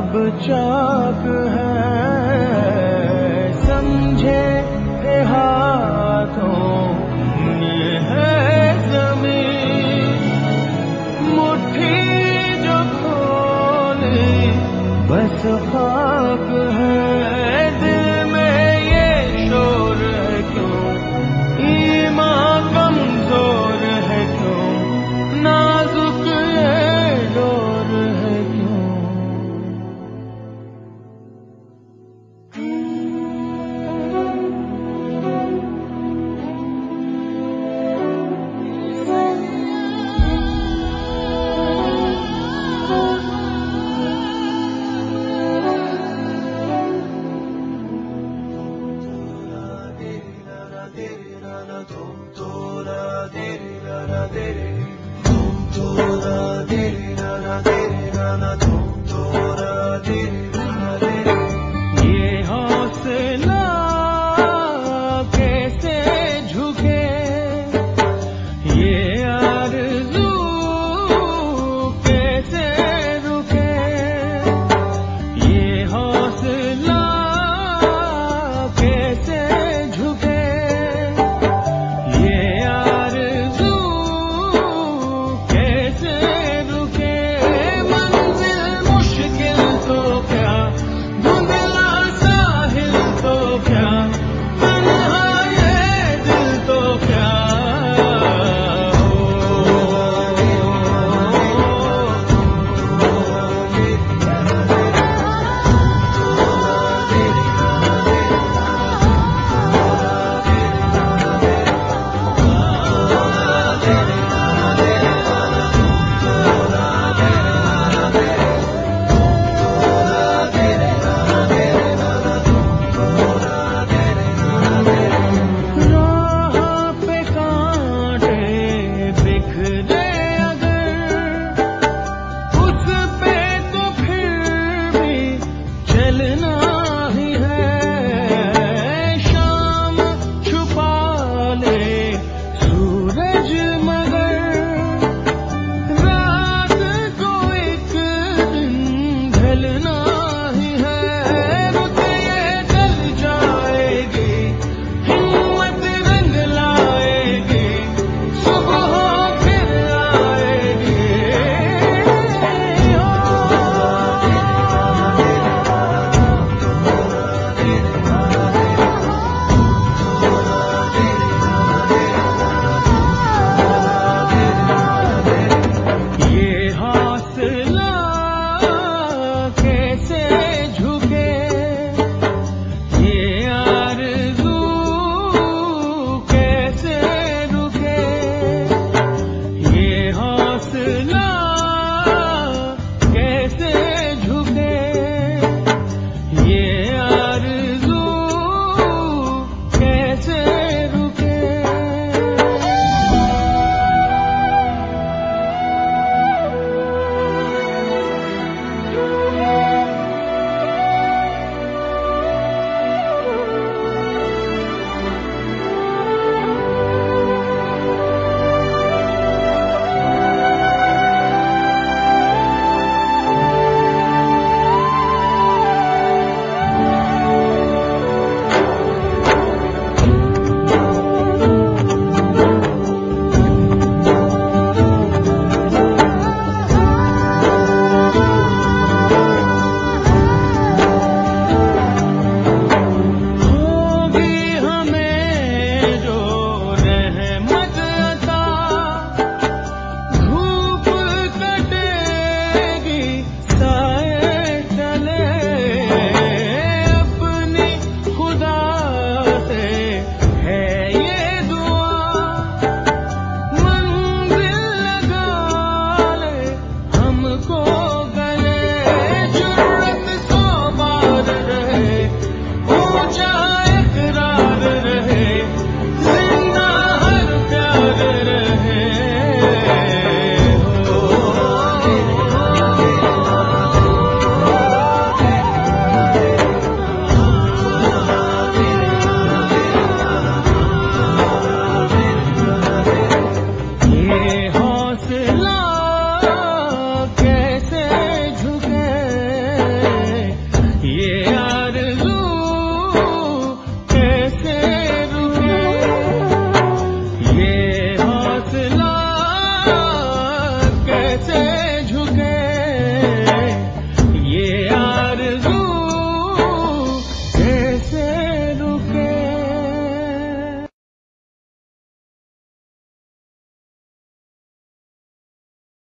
اب چاک ہے Dum, do, da, di, na, na, di, na, na,